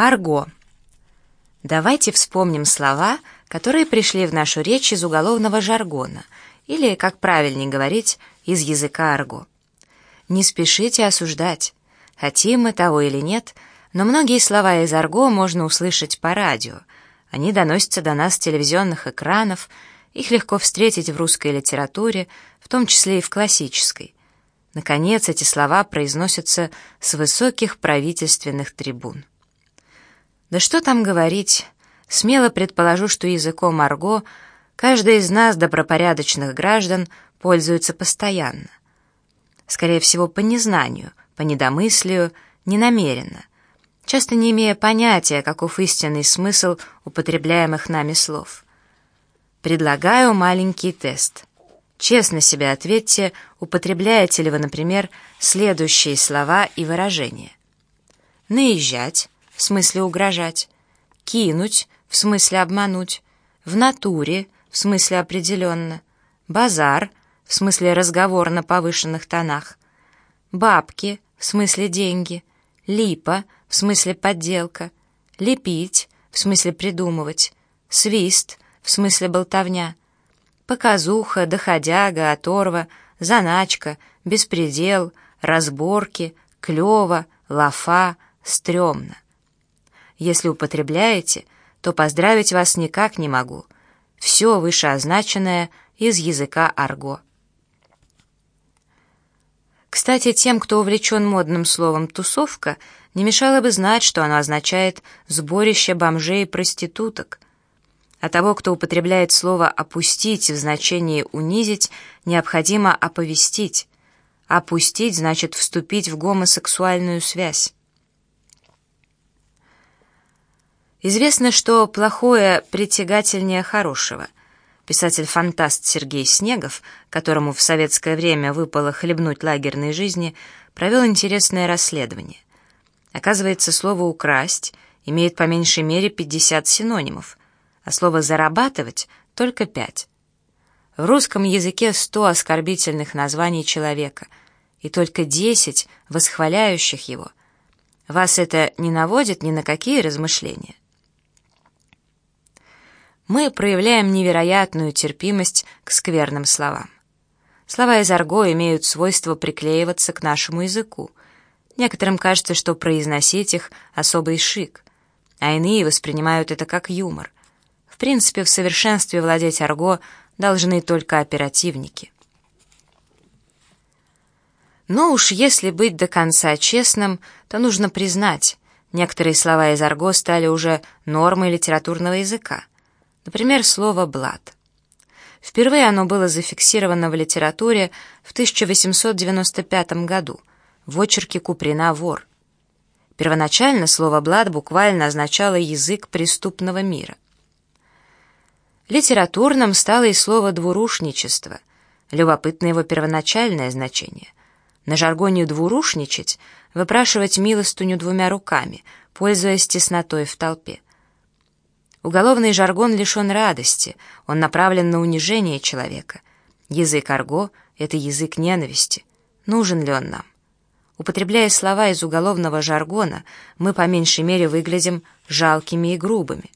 Арго. Давайте вспомним слова, которые пришли в нашу речь из уголовного жаргона, или, как правильнее говорить, из языка арго. Не спешите осуждать, хотим мы того или нет, но многие слова из арго можно услышать по радио. Они доносятся до нас с телевизионных экранов, их легко встретить в русской литературе, в том числе и в классической. Наконец, эти слова произносятся с высоких правительственных трибун. Да что там говорить, смело предположу, что языком арго каждый из нас, добропорядочных граждан, пользуется постоянно. Скорее всего, по незнанию, по недомыслию, ненамеренно, часто не имея понятия, каков истинный смысл употребляемых нами слов. Предлагаю маленький тест. Честно себе ответьте, употребляете ли вы, например, следующие слова и выражения. Наезжать, в смысле угрожать, кинуть, в смысле обмануть, в натуре, в смысле определенно, базар, в смысле разговор на повышенных тонах, бабки, в смысле деньги, липа, в смысле подделка, лепить, в смысле придумывать, свист, в смысле болтовня, показуха, доходяга, оторва, заначка, беспредел, разборки, клёво, лафа, стрёмно. Если употребляете, то поздравить вас никак не могу. Все вышеозначенное из языка арго. Кстати, тем, кто увлечен модным словом «тусовка», не мешало бы знать, что оно означает «сборище бомжей и проституток». А того, кто употребляет слово «опустить» в значении «унизить», необходимо оповестить. Опустить значит вступить в гомосексуальную связь. Известно, что плохое притягательнее хорошего. Писатель-фантаст Сергей Снегов, которому в советское время выпало хлебнуть лагерной жизни, провел интересное расследование. Оказывается, слово «украсть» имеет по меньшей мере 50 синонимов, а слово «зарабатывать» — только 5. В русском языке 100 оскорбительных названий человека и только 10 восхваляющих его. Вас это не наводит ни на какие размышления? Мы проявляем невероятную терпимость к скверным словам. Слова из арго имеют свойство приклеиваться к нашему языку. Некоторым кажется, что произносить их — особый шик, а иные воспринимают это как юмор. В принципе, в совершенстве владеть арго должны только оперативники. Но уж если быть до конца честным, то нужно признать, некоторые слова из арго стали уже нормой литературного языка. Например, слово «блат». Впервые оно было зафиксировано в литературе в 1895 году в очерке Куприна «Вор». Первоначально слово «блат» буквально означало «язык преступного мира». Литературным стало и слово «двурушничество», любопытно его первоначальное значение. На жаргоне «двурушничать» — выпрашивать милостыню двумя руками, пользуясь теснотой в толпе. Уголовный жаргон лишен радости, он направлен на унижение человека. Язык арго — это язык ненависти. Нужен ли он нам? Употребляя слова из уголовного жаргона, мы по меньшей мере выглядим жалкими и грубыми.